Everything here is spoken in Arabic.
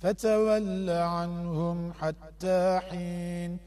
فتول عنهم حتى حين